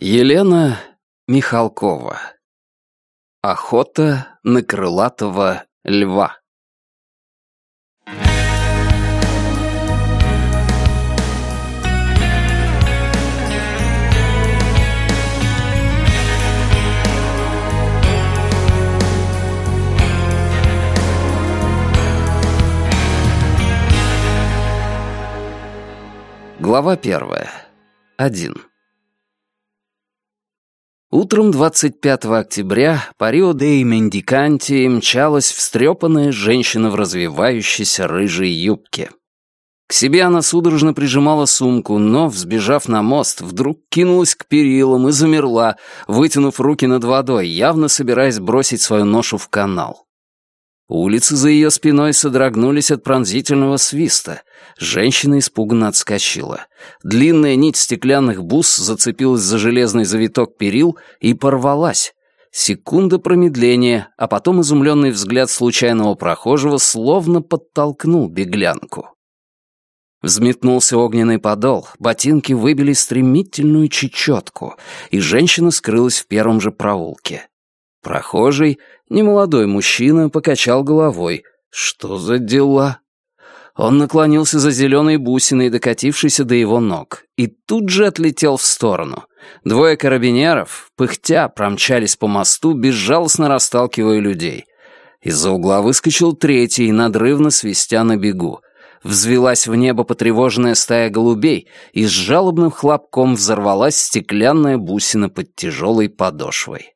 Елена Михалкова. Охота на крылатого льва. Глава первая. Один. Утром 25 октября по Рио-де Мендиканти мчалась встрепанная женщина в развивающейся рыжей юбке. К себе она судорожно прижимала сумку, но, взбежав на мост, вдруг кинулась к перилам и замерла, вытянув руки над водой, явно собираясь бросить свою ношу в канал. Улицы за ее спиной содрогнулись от пронзительного свиста. Женщина испуганно отскочила. Длинная нить стеклянных бус зацепилась за железный завиток перил и порвалась. Секунда промедления, а потом изумленный взгляд случайного прохожего словно подтолкнул беглянку. Взметнулся огненный подол, ботинки выбили стремительную чечетку, и женщина скрылась в первом же проулке. Прохожий, немолодой мужчина, покачал головой. Что за дела? Он наклонился за зеленой бусиной, докатившейся до его ног, и тут же отлетел в сторону. Двое карабинеров, пыхтя, промчались по мосту, безжалостно расталкивая людей. Из-за угла выскочил третий, надрывно свистя на бегу. Взвелась в небо потревоженная стая голубей, и с жалобным хлопком взорвалась стеклянная бусина под тяжелой подошвой.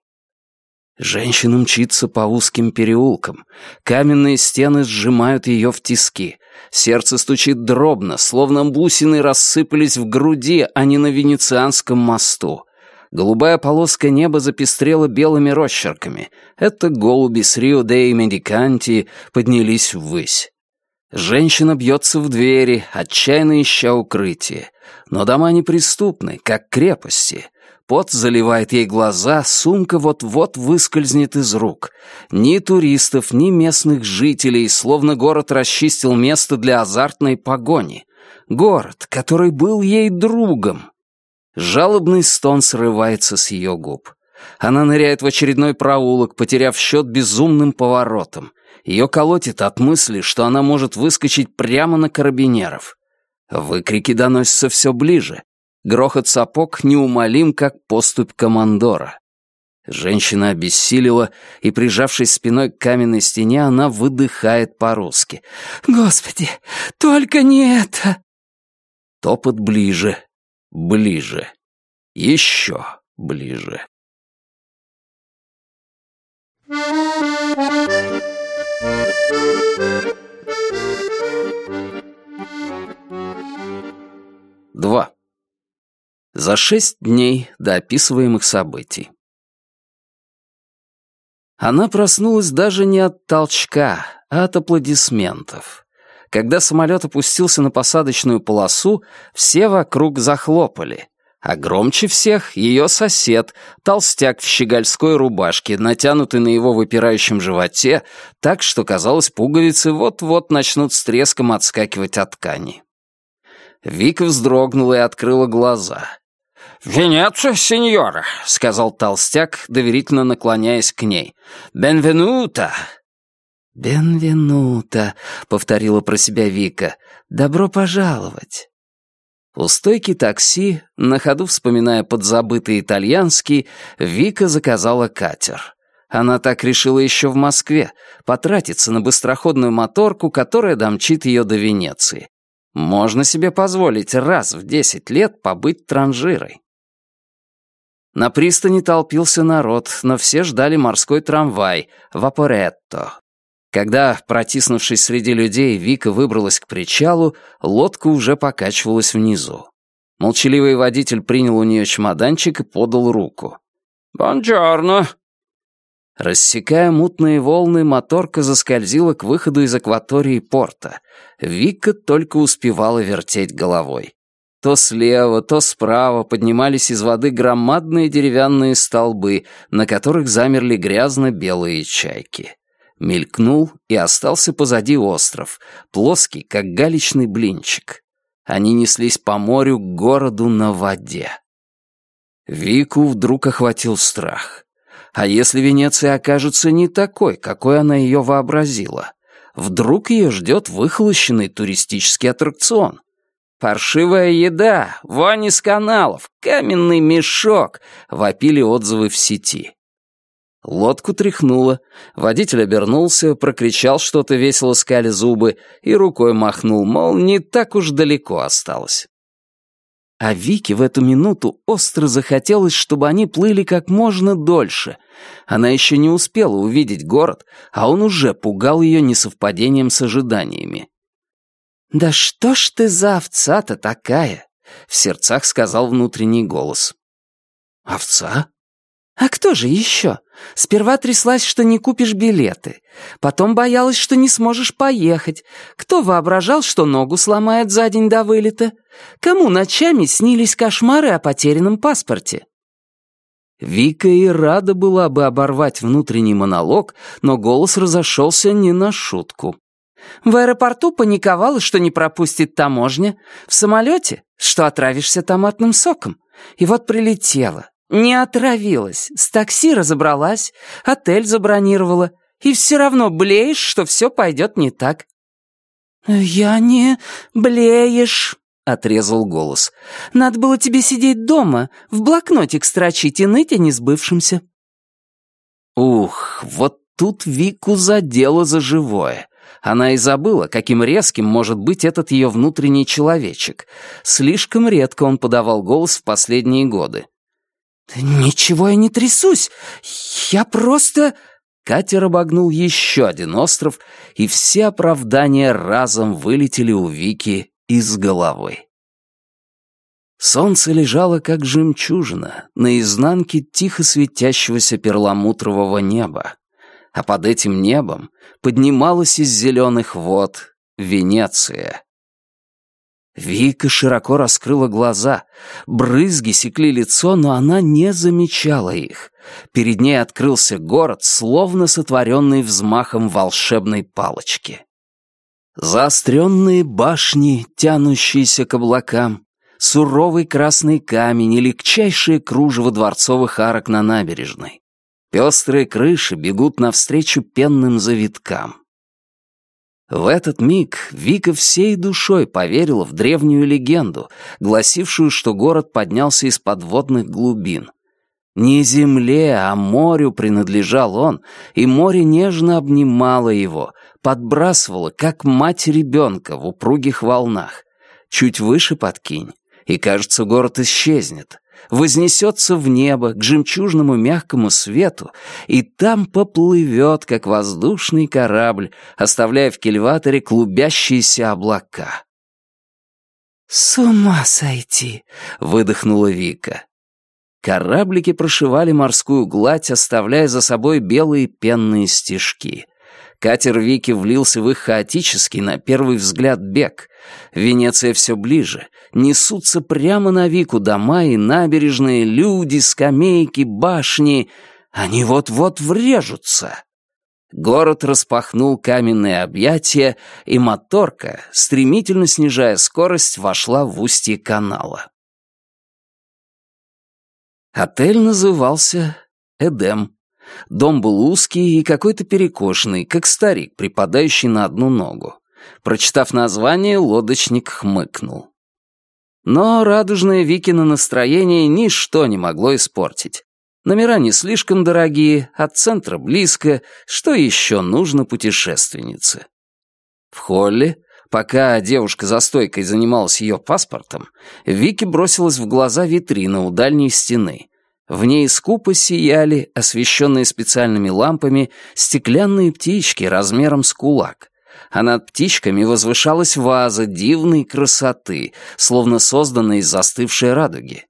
Женщина мчится по узким переулкам. Каменные стены сжимают ее в тиски. Сердце стучит дробно, словно бусины рассыпались в груди, а не на Венецианском мосту. Голубая полоска неба запестрела белыми росчерками. Это голуби с Рио-деи-Мендиканти поднялись ввысь. Женщина бьется в двери, отчаянно ища укрытие. Но дома неприступны, как крепости. Пот заливает ей глаза, сумка вот-вот выскользнет из рук. Ни туристов, ни местных жителей, словно город расчистил место для азартной погони. Город, который был ей другом. Жалобный стон срывается с ее губ. Она ныряет в очередной проулок, потеряв счет безумным поворотом. Ее колотит от мысли, что она может выскочить прямо на карабинеров. Выкрики доносятся все ближе. Грохот сапог неумолим, как поступь командора. Женщина обессилила, и, прижавшись спиной к каменной стене, она выдыхает по-русски. «Господи, только не это!» Топот ближе, ближе, еще ближе. Два за шесть дней до описываемых событий. Она проснулась даже не от толчка, а от аплодисментов. Когда самолет опустился на посадочную полосу, все вокруг захлопали. А громче всех ее сосед, толстяк в щегольской рубашке, натянутый на его выпирающем животе, так что, казалось, пуговицы вот-вот начнут с треском отскакивать от ткани. Вика вздрогнула и открыла глаза. «Венеция, сеньора», — сказал толстяк, доверительно наклоняясь к ней. «Бенвенута». «Бенвенута», — повторила про себя Вика. «Добро пожаловать». У стойки такси, на ходу вспоминая подзабытый итальянский, Вика заказала катер. Она так решила еще в Москве, потратиться на быстроходную моторку, которая домчит ее до Венеции. Можно себе позволить раз в десять лет побыть транжирой. На пристани толпился народ, но все ждали морской трамвай «Вапоретто». Когда, протиснувшись среди людей, Вика выбралась к причалу, лодка уже покачивалась внизу. Молчаливый водитель принял у нее чемоданчик и подал руку. «Бонджорно!» Рассекая мутные волны, моторка заскользила к выходу из акватории порта. Вика только успевала вертеть головой. То слева, то справа поднимались из воды громадные деревянные столбы, на которых замерли грязно-белые чайки. Мелькнул и остался позади остров, плоский, как галечный блинчик. Они неслись по морю к городу на воде. Вику вдруг охватил страх. А если Венеция окажется не такой, какой она ее вообразила? Вдруг ее ждет выхолощенный туристический аттракцион? «Паршивая еда, вонь из каналов, каменный мешок», — вопили отзывы в сети. Лодку тряхнуло, водитель обернулся, прокричал что-то весело скали зубы и рукой махнул, мол, не так уж далеко осталось. А Вике в эту минуту остро захотелось, чтобы они плыли как можно дольше. Она еще не успела увидеть город, а он уже пугал ее несовпадением с ожиданиями. «Да что ж ты за овца-то такая?» — в сердцах сказал внутренний голос. «Овца?» «А кто же еще? Сперва тряслась, что не купишь билеты. Потом боялась, что не сможешь поехать. Кто воображал, что ногу сломает за день до вылета? Кому ночами снились кошмары о потерянном паспорте?» Вика и рада была бы оборвать внутренний монолог, но голос разошелся не на шутку. В аэропорту паниковала, что не пропустит таможня. В самолете, что отравишься томатным соком. И вот прилетела. Не отравилась, с такси разобралась, отель забронировала, и все равно блеешь, что все пойдет не так. «Я не блеешь», — отрезал голос. «Надо было тебе сидеть дома, в блокнотик строчить и ныть о несбывшемся». Ух, вот тут Вику задело за живое. Она и забыла, каким резким может быть этот ее внутренний человечек. Слишком редко он подавал голос в последние годы. «Ничего я не трясусь. Я просто...» Катер обогнул еще один остров, и все оправдания разом вылетели у Вики из головы. Солнце лежало, как жемчужина, на изнанке тихо светящегося перламутрового неба, а под этим небом поднималась из зеленых вод Венеция. Вика широко раскрыла глаза. Брызги секли лицо, но она не замечала их. Перед ней открылся город, словно сотворенный взмахом волшебной палочки. Заостренные башни, тянущиеся к облакам, суровый красный камень и легчайшее кружево дворцовых арок на набережной. Пестрые крыши бегут навстречу пенным завиткам. В этот миг Вика всей душой поверила в древнюю легенду, гласившую, что город поднялся из подводных глубин. Не земле, а морю принадлежал он, и море нежно обнимало его, подбрасывало, как мать ребенка в упругих волнах. Чуть выше подкинь, и, кажется, город исчезнет вознесется в небо к жемчужному мягкому свету и там поплывет, как воздушный корабль, оставляя в кильваторе клубящиеся облака. «С ума сойти!» — выдохнула Вика. Кораблики прошивали морскую гладь, оставляя за собой белые пенные стежки. Катер Вики влился в их хаотический, на первый взгляд, бег. Венеция все ближе. Несутся прямо на Вику дома и набережные, люди, скамейки, башни. Они вот-вот врежутся. Город распахнул каменные объятия, и моторка, стремительно снижая скорость, вошла в устье канала. Отель назывался «Эдем». Дом был узкий и какой-то перекошенный, как старик, припадающий на одну ногу. Прочитав название, лодочник хмыкнул. Но радужное Викино настроение ничто не могло испортить. Номера не слишком дорогие, от центра близко, что еще нужно путешественнице? В холле, пока девушка за стойкой занималась ее паспортом, Вики бросилась в глаза витрина у дальней стены. В ней скупо сияли, освещенные специальными лампами, стеклянные птички размером с кулак. А над птичками возвышалась ваза дивной красоты, словно созданная из застывшей радуги.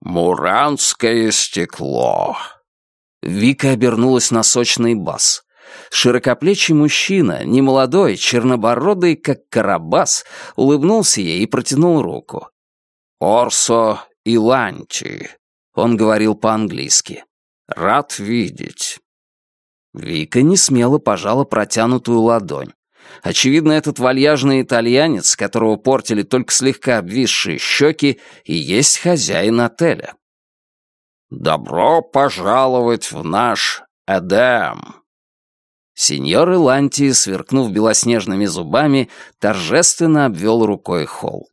«Муранское стекло!» Вика обернулась на сочный бас. Широкоплечий мужчина, немолодой, чернобородый, как карабас, улыбнулся ей и протянул руку. «Орсо Иланти», он говорил по-английски. «Рад видеть». Вика не смело пожала протянутую ладонь. Очевидно, этот вальяжный итальянец, которого портили только слегка обвисшие щеки, и есть хозяин отеля. «Добро пожаловать в наш Эдем!» Сеньор Иланти, сверкнув белоснежными зубами, торжественно обвел рукой холл.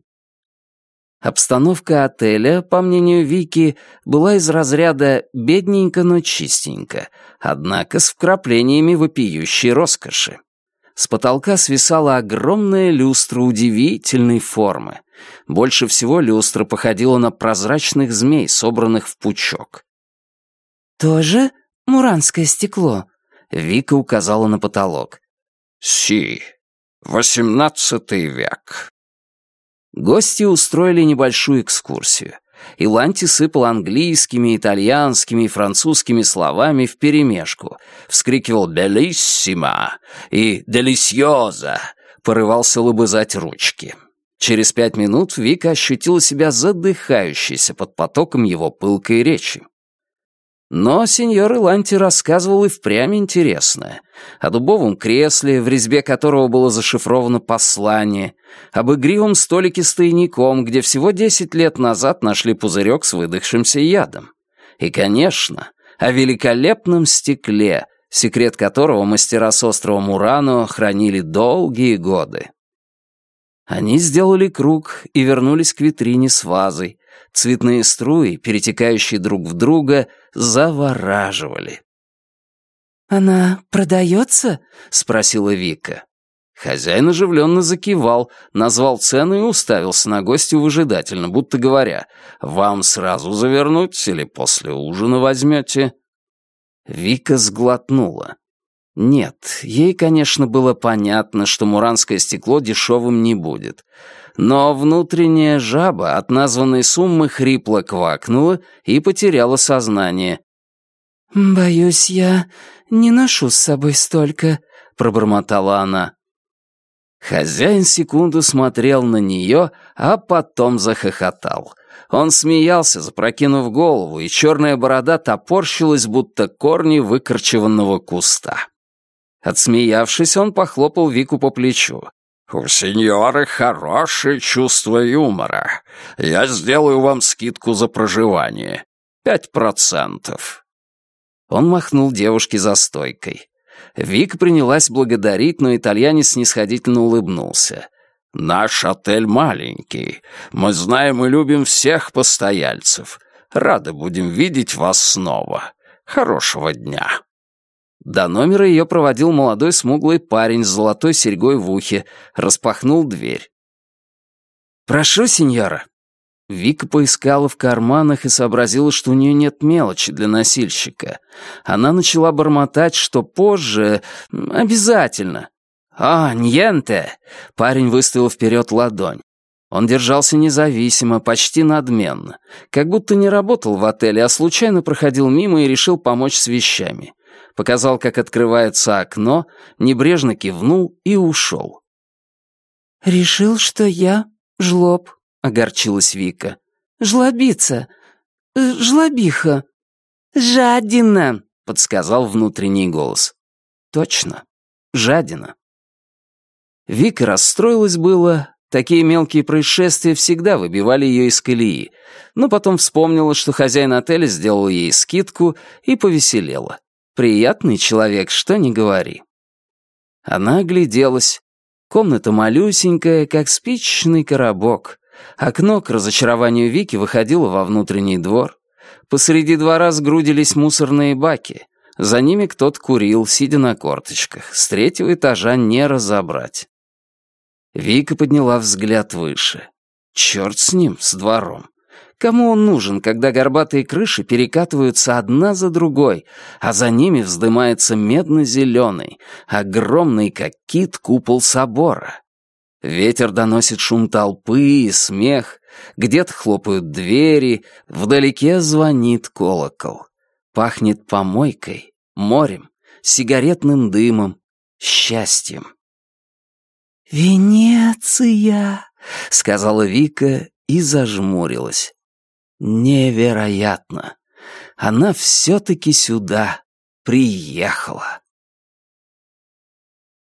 Обстановка отеля, по мнению Вики, была из разряда «бедненько, но чистенько», однако с вкраплениями вопиющей роскоши. С потолка свисала огромная люстра удивительной формы. Больше всего люстра походила на прозрачных змей, собранных в пучок. «Тоже муранское стекло?» Вика указала на потолок. «Си, восемнадцатый век». Гости устроили небольшую экскурсию. Иланти сыпал английскими, итальянскими и французскими словами вперемешку, вскрикивал «белиссимо» и «делисьоза», порывался лобызать ручки. Через пять минут Вика ощутила себя задыхающейся под потоком его пылкой речи. Но сеньор Иланти рассказывал и впрямь интересное. О дубовом кресле, в резьбе которого было зашифровано послание, об игривом столике с тайником, где всего десять лет назад нашли пузырек с выдохшимся ядом. И, конечно, о великолепном стекле, секрет которого мастера с острова Мурано хранили долгие годы. Они сделали круг и вернулись к витрине с вазой, Цветные струи, перетекающие друг в друга, завораживали. «Она продается?» — спросила Вика. Хозяин оживленно закивал, назвал цену и уставился на гостю выжидательно, будто говоря, «Вам сразу завернуть или после ужина возьмете?» Вика сглотнула. Нет, ей, конечно, было понятно, что муранское стекло дешевым не будет. Но внутренняя жаба от названной суммы хрипло квакнула и потеряла сознание. «Боюсь, я не ношу с собой столько», — пробормотала она. Хозяин секунду смотрел на нее, а потом захохотал. Он смеялся, запрокинув голову, и черная борода топорщилась, будто корни выкорчеванного куста. Отсмеявшись, он похлопал Вику по плечу. «У сеньоры хорошее чувство юмора. Я сделаю вам скидку за проживание. Пять процентов». Он махнул девушке за стойкой. Вика принялась благодарить, но итальянец снисходительно улыбнулся. «Наш отель маленький. Мы знаем и любим всех постояльцев. Рады будем видеть вас снова. Хорошего дня». До номера ее проводил молодой смуглый парень с золотой серьгой в ухе, распахнул дверь. «Прошу, сеньора». Вика поискала в карманах и сообразила, что у нее нет мелочи для носильщика. Она начала бормотать, что позже... обязательно. «А, ньенте!» Парень выставил вперед ладонь. Он держался независимо, почти надменно, как будто не работал в отеле, а случайно проходил мимо и решил помочь с вещами показал, как открывается окно, небрежно кивнул и ушел. «Решил, что я жлоб», — огорчилась Вика. «Жлобица, э, жлобиха». «Жадина», — подсказал внутренний голос. «Точно, жадина». Вика расстроилась было, Такие мелкие происшествия всегда выбивали ее из колеи, но потом вспомнила, что хозяин отеля сделал ей скидку и повеселела. Приятный человек, что ни говори. Она огляделась. Комната малюсенькая, как спичечный коробок. Окно к разочарованию Вики выходило во внутренний двор. Посреди двора сгрудились мусорные баки. За ними кто-то курил, сидя на корточках. С третьего этажа не разобрать. Вика подняла взгляд выше. Черт с ним, с двором. Кому он нужен, когда горбатые крыши перекатываются одна за другой, а за ними вздымается медно-зеленый, огромный, как кит, купол собора? Ветер доносит шум толпы и смех, где-то хлопают двери, вдалеке звонит колокол. Пахнет помойкой, морем, сигаретным дымом, счастьем. «Венеция!» — сказала Вика и зажмурилась. Невероятно! Она все-таки сюда приехала.